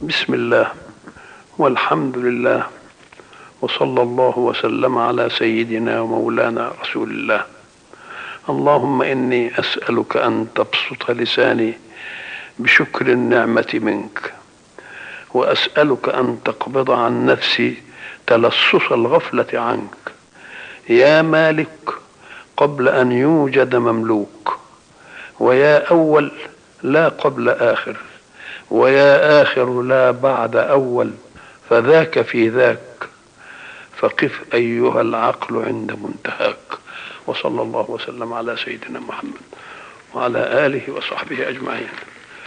بسم الله والحمد لله وصلى الله وسلم على سيدنا ومولانا رسول الله. اللهم إني أسألك أن تبسط لساني بشكر النعمة منك وأسألك أن تقبض عن نفسي تلصص الغفلة عنك. يا مالك قبل أن يوجد مملوك ويا أول لا قبل آخر. ويا آخر لا بعد أول فذاك في ذاك فقف أيها العقل عند منتهاك. وصلى الله وسلم على سيدنا محمد وعلى آله وصحبه أجمعين.